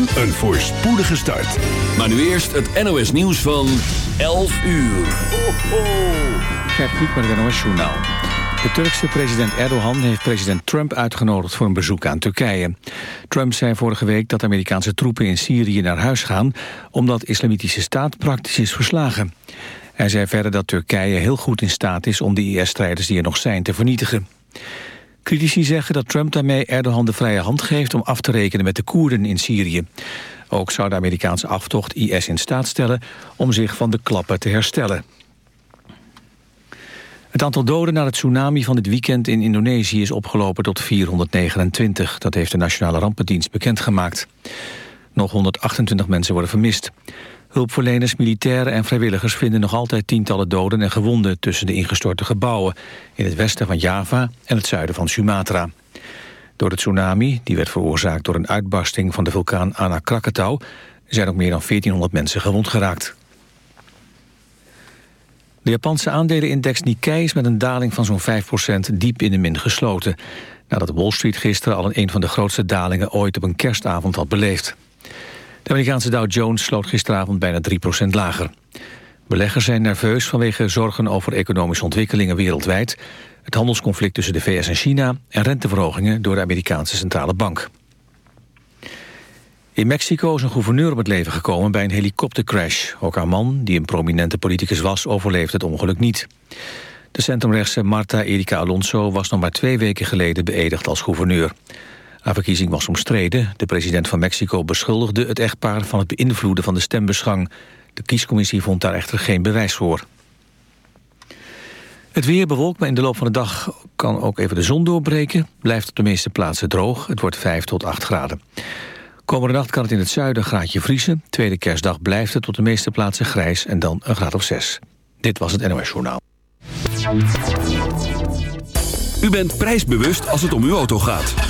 Een voorspoedige start. Maar nu eerst het NOS nieuws van 11 uur. Ho, ho. Gert het NOS Journaal. De Turkse president Erdogan heeft president Trump uitgenodigd voor een bezoek aan Turkije. Trump zei vorige week dat Amerikaanse troepen in Syrië naar huis gaan... omdat islamitische staat praktisch is verslagen. Hij zei verder dat Turkije heel goed in staat is om de IS-strijders die er nog zijn te vernietigen. Critici zeggen dat Trump daarmee Erdogan de vrije hand geeft om af te rekenen met de Koerden in Syrië. Ook zou de Amerikaanse aftocht IS in staat stellen om zich van de klappen te herstellen. Het aantal doden na het tsunami van dit weekend in Indonesië is opgelopen tot 429. Dat heeft de Nationale Rampendienst bekendgemaakt. Nog 128 mensen worden vermist. Hulpverleners, militairen en vrijwilligers vinden nog altijd tientallen doden en gewonden tussen de ingestorte gebouwen in het westen van Java en het zuiden van Sumatra. Door de tsunami, die werd veroorzaakt door een uitbarsting van de vulkaan Anak Krakatau, zijn ook meer dan 1400 mensen gewond geraakt. De Japanse aandelenindex Nikkei is met een daling van zo'n 5% diep in de min gesloten. Nadat Wall Street gisteren al een van de grootste dalingen ooit op een kerstavond had beleefd. De Amerikaanse Dow Jones sloot gisteravond bijna 3% lager. Beleggers zijn nerveus vanwege zorgen over economische ontwikkelingen wereldwijd... het handelsconflict tussen de VS en China... en renteverhogingen door de Amerikaanse Centrale Bank. In Mexico is een gouverneur om het leven gekomen bij een helikoptercrash. Ook haar man, die een prominente politicus was, overleefde het ongeluk niet. De centrumrechtse Marta Erika Alonso was nog maar twee weken geleden beëdigd als gouverneur. Haar verkiezing was omstreden. De president van Mexico beschuldigde het echtpaar van het beïnvloeden van de stembusgang. De kiescommissie vond daar echter geen bewijs voor. Het weer bewolkt, maar in de loop van de dag kan ook even de zon doorbreken. Blijft op de meeste plaatsen droog. Het wordt 5 tot 8 graden. Komende nacht kan het in het zuiden een graadje vriezen. Tweede kerstdag blijft het tot de meeste plaatsen grijs en dan een graad of 6. Dit was het NOS Journaal. U bent prijsbewust als het om uw auto gaat.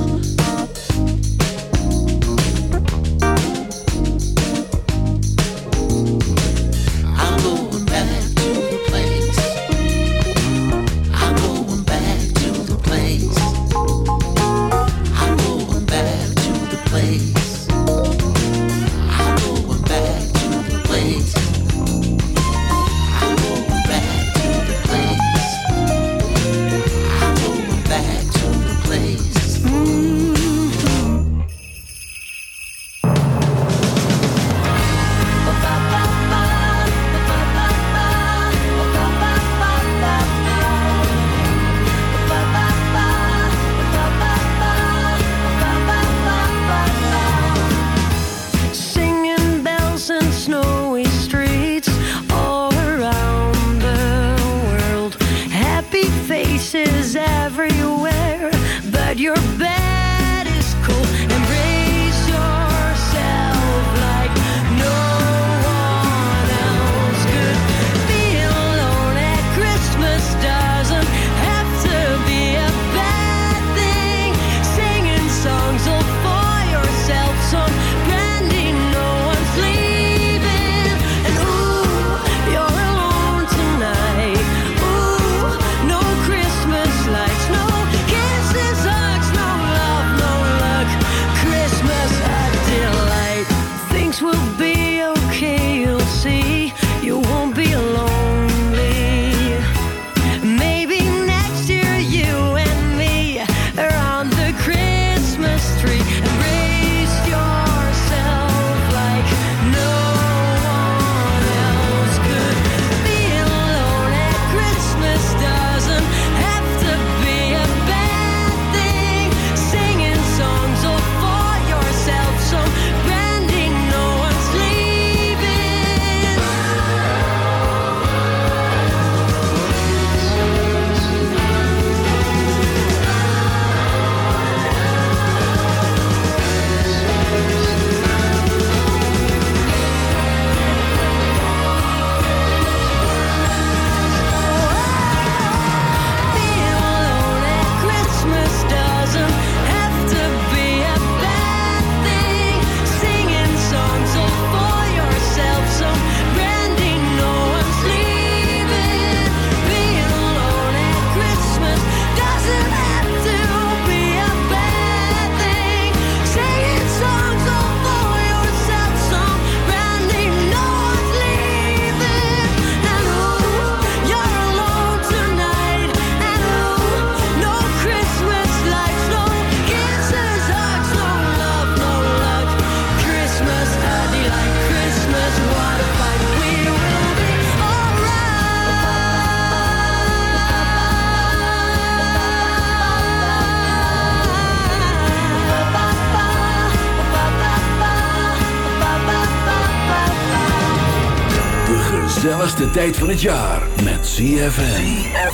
De tijd van het jaar met ZFM.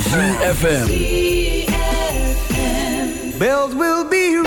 ZFM. Belt will be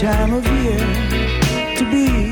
time of year to be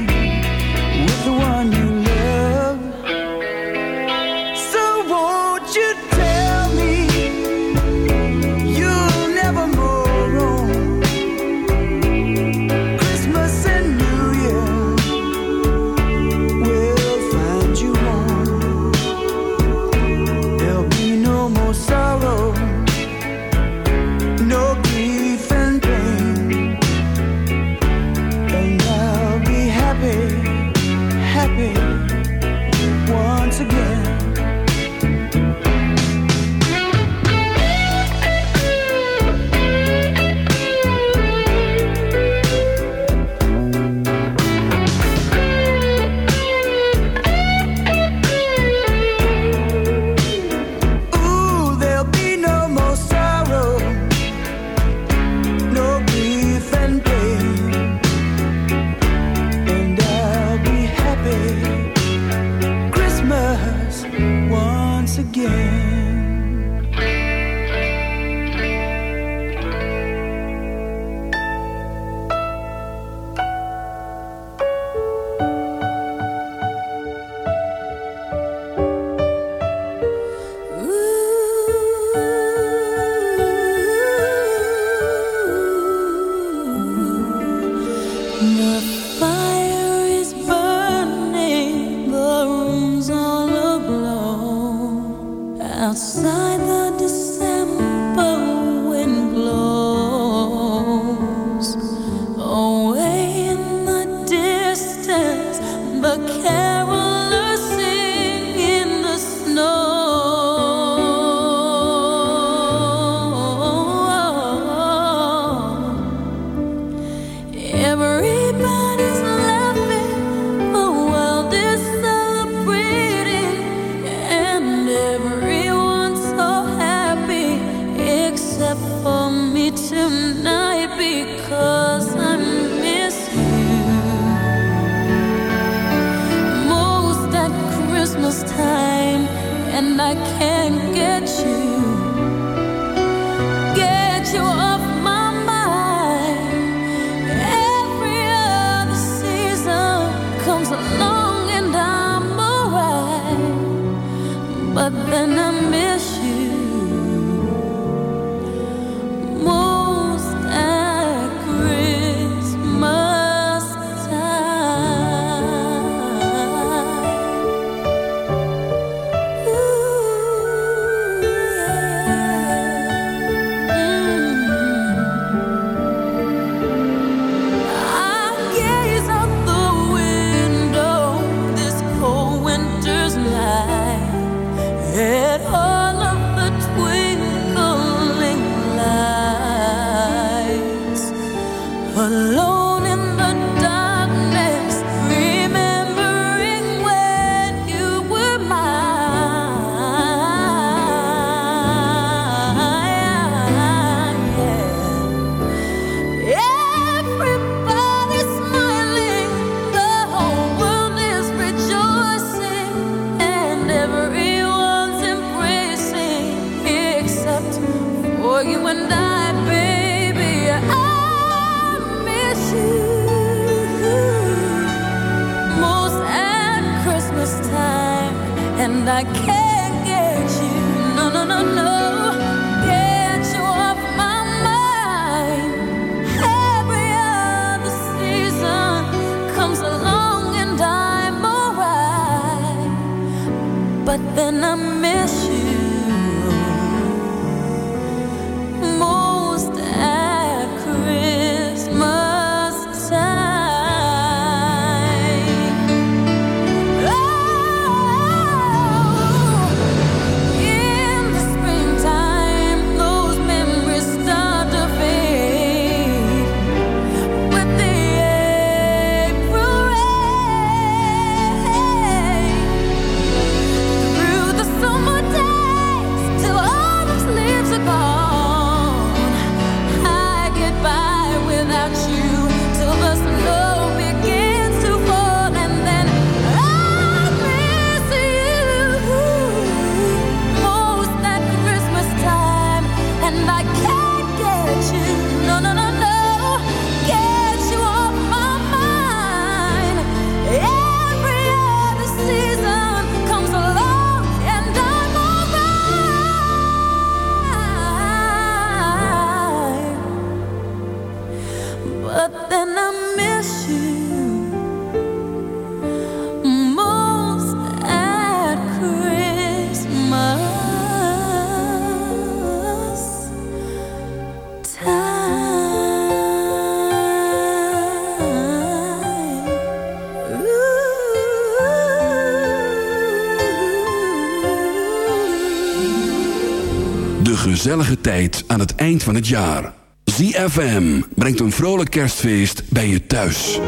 van het jaar. ZFM brengt een vrolijk kerstfeest bij je thuis.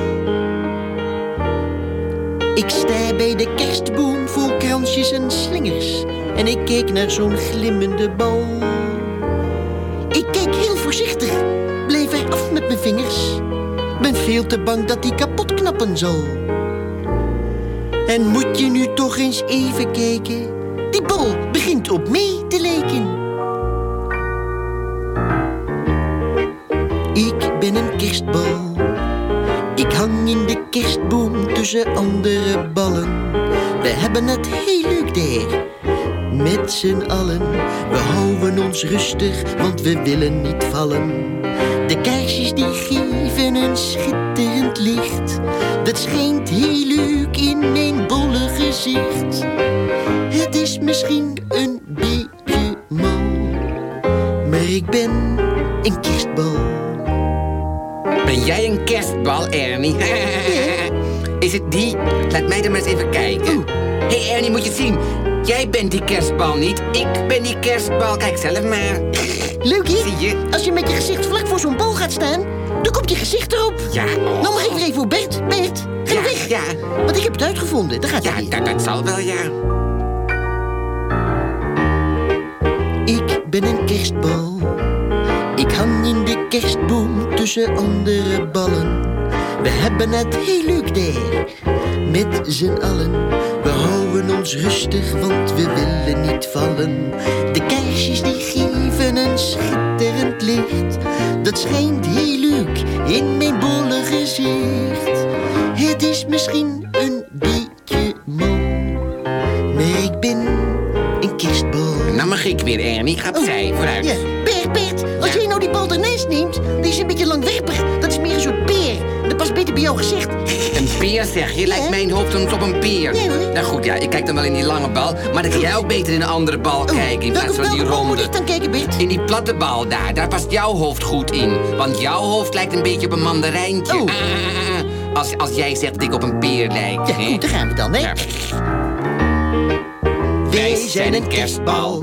Ik sta bij de kerstboom vol kransjes en slingers. En ik keek naar zo'n glimmende bal. Ik keek heel voorzichtig, bleef er af met mijn vingers. Ben veel te bang dat die kapot knappen zal. En moet je nu toch eens even kijken? Die bal begint op mee te lijken. Ik hang in de kerstboom tussen andere ballen. We hebben het heel leuk daar. Met z'n allen, we houden ons rustig, want we willen niet vallen. De kaarsjes die geven een schitterend licht. Dat schijnt heel leuk in mijn bolle gezicht. Het is misschien een beetje mal, maar ik ben een kerstbal. Ben jij een kerstbal, Ernie? Is het die? Laat mij er maar eens even kijken. Hé hey Ernie, moet je het zien. Jij bent die kerstbal niet. Ik ben die kerstbal. Kijk zelf maar. Leuk, hè? Zie je? Als je met je gezicht vlak voor zo'n bal gaat staan, dan komt je gezicht erop. Ja, oh. Nou mag ik weer even voor Bert. Bert, ga Ja, weg. ja. Want ik heb het uitgevonden. Daar gaat Ja, dat, dat zal wel, ja. Ik ben een kerstbal. Kerstboom tussen andere ballen. We hebben het heel leuk daar. Met z'n allen. We houden ons rustig, want we willen niet vallen. De kaarsjes die geven een schitterend licht. Dat schijnt heel leuk in mijn bolle gezicht. Het is misschien een beetje mal. Maar ik ben een kerstbal. Nou mag ik weer, Ernie. Ga opzij, vooruit. Ja, Bert, Bert, neemt, die is een beetje langwerpig. Dat is meer een soort peer. Dat past beter bij jouw gezicht. Een peer zeg je? Lijkt mijn hoofd soms op een peer. Nee, hoor. Nou goed, ja, ik kijk dan wel in die lange bal. Maar dan kan jij ook beter in een andere bal kijken in plaats van die bal moet ronde. ik dan kijken, Bert? In die platte bal daar, daar past jouw hoofd goed in. Want jouw hoofd lijkt een beetje op een mandarijntje. Oh. Ah, ah, ah. Als, als jij zegt dat ik op een peer lijk. Ja, goed, daar gaan we dan, hè? Ja. Wij zijn een kerstbal.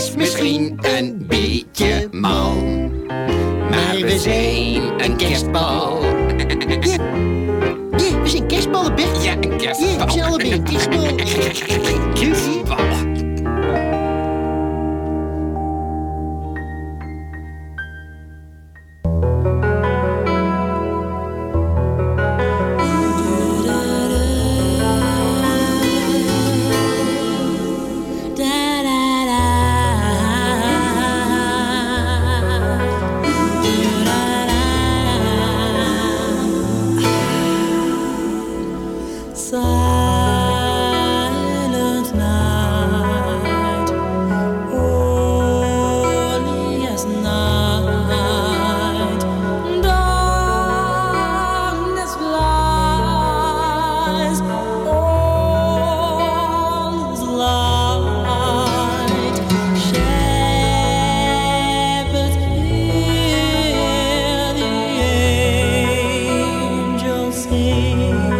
Is misschien een beetje mal. Maar we zijn een kerstbal. Ja. Ja, we zijn kerstballen, Bert. Ja, een Ja, kerstbal. we zijn allebei een kerstbal. Kerstbal. me.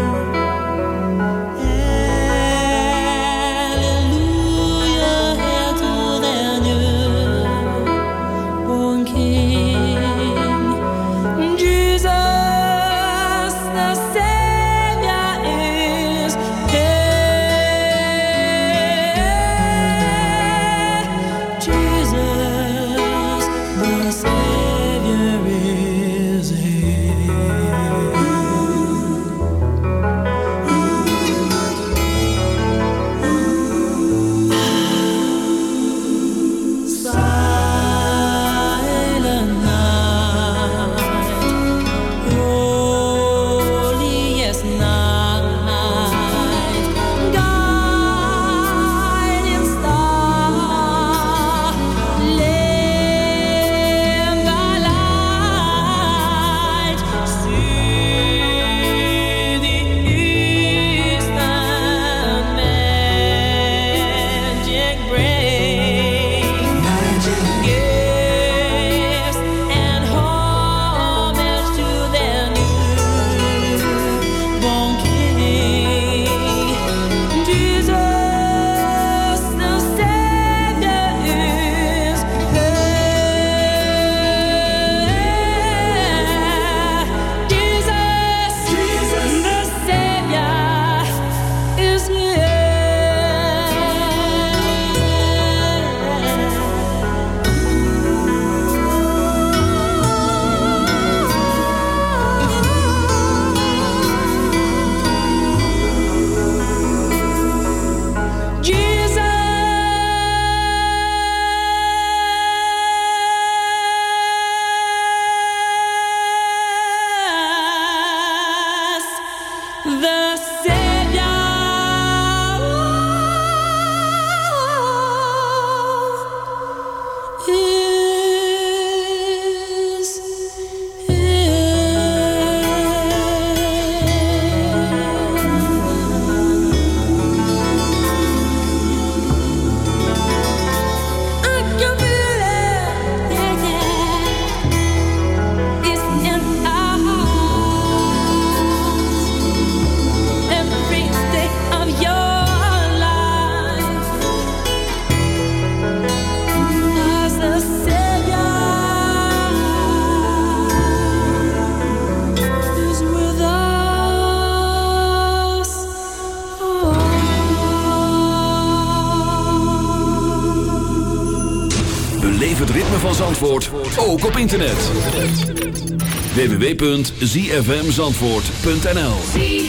www.zfmzandvoort.nl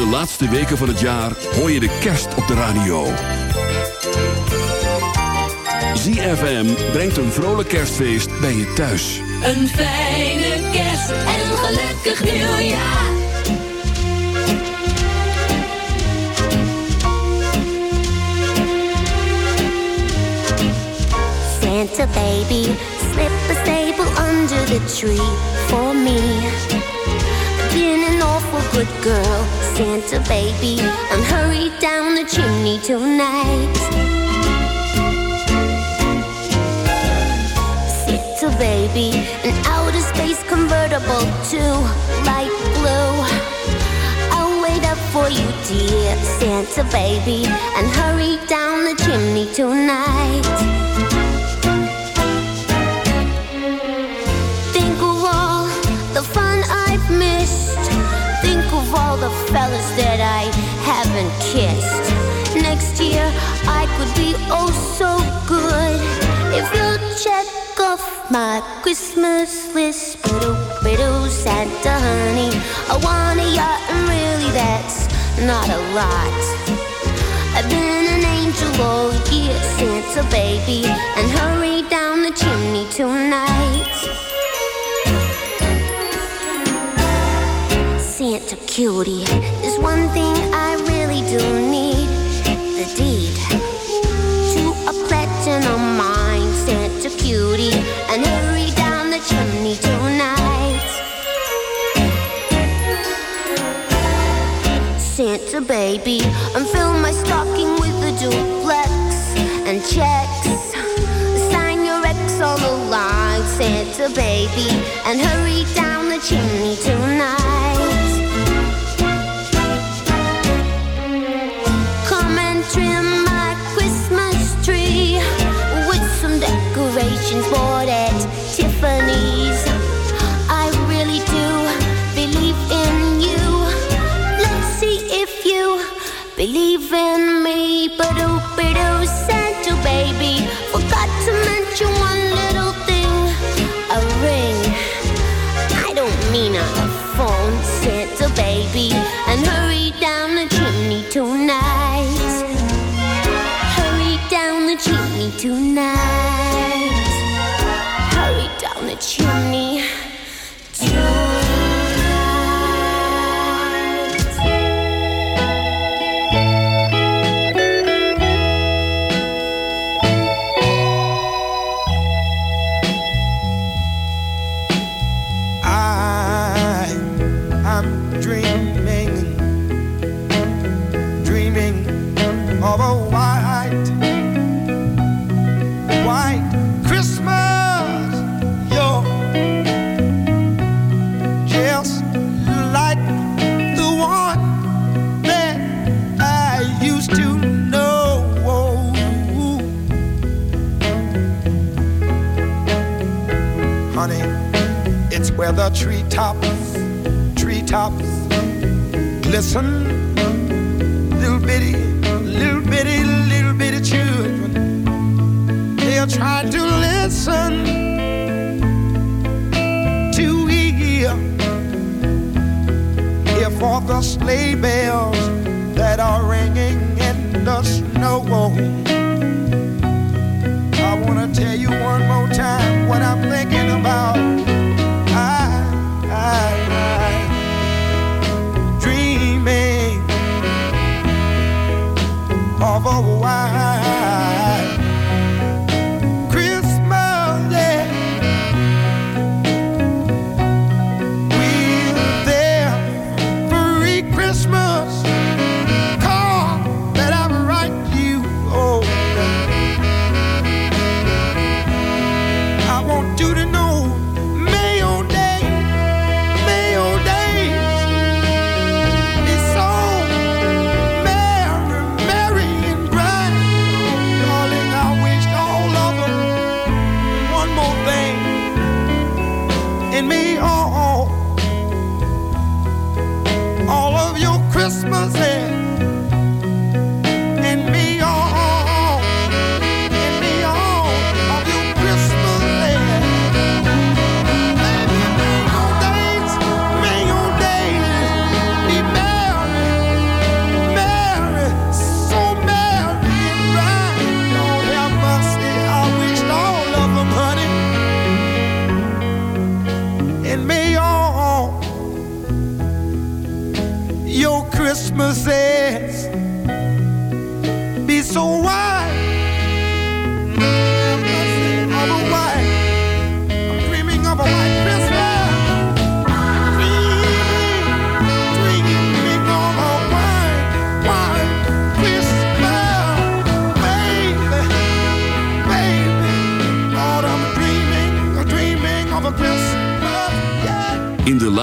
de laatste weken van het jaar hoor je de kerst op de radio. ZFM brengt een vrolijk kerstfeest bij je thuis. Een fijne kerst en een gelukkig nieuwjaar. Santa baby, slip a staple under the tree for me. good girl, Santa baby. I'm hurried down the chimney tonight. Santa baby, an outer space convertible to light blue. I'll wait up for you, dear Santa baby, and hurry down the chimney tonight. of all the fellas that I haven't kissed. Next year I could be oh so good if you'll check off my Christmas list. Biddle, biddle, Santa, honey, I want a yacht, and really that's not a lot. I've been an angel all year, Santa baby, and hurry down the chimney tonight. Santa cutie, there's one thing I really do need the deed to a platinum mine. Santa cutie, and hurry down the chimney tonight. Santa baby, and fill my stocking with a duplex and checks. Sign your ex on the line, Santa baby, and hurry down the chimney tonight. Glisten. Little bitty, little bitty, little bitty children. They're trying to listen to hear, hear for the sleigh bells that are ringing in the snow. I wanna tell you one more time what I'm thinking about. for a while.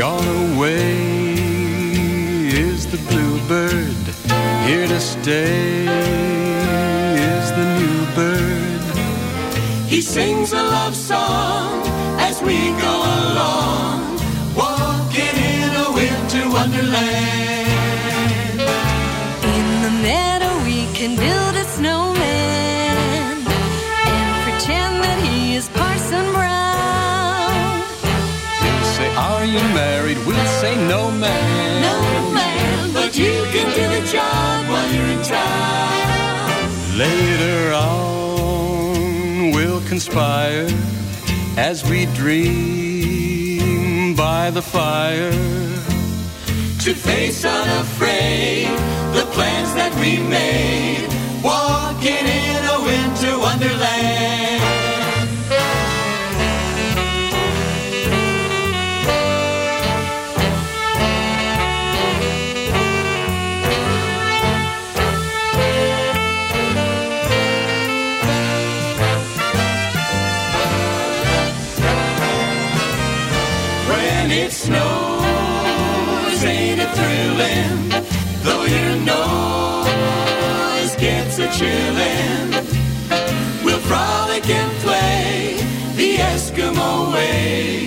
Gone away is the bluebird. Here to stay is the new bird. He sings a love song as we go along, walking in a winter wonderland. No man. No man, but you can do the job while you're in town. Later on, we'll conspire as we dream by the fire. To face unafraid the plans that we made, walking in a winter wonderland. It snows, ain't it thrilling? Though your nose gets a chillin', we'll frolic and play the Eskimo way.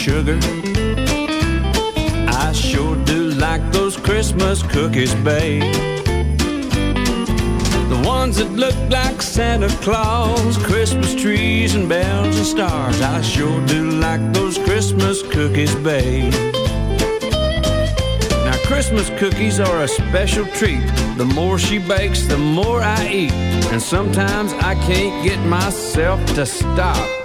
sugar. I sure do like those Christmas cookies, babe. The ones that look like Santa Claus, Christmas trees and bells and stars. I sure do like those Christmas cookies, babe. Now, Christmas cookies are a special treat. The more she bakes, the more I eat. And sometimes I can't get myself to stop.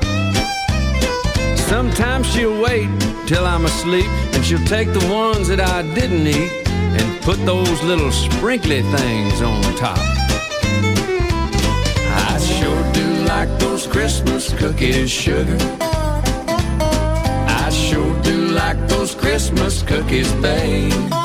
Sometimes she'll wait till I'm asleep, and she'll take the ones that I didn't eat and put those little sprinkly things on top. I sure do like those Christmas cookies, sugar. I sure do like those Christmas cookies, babe.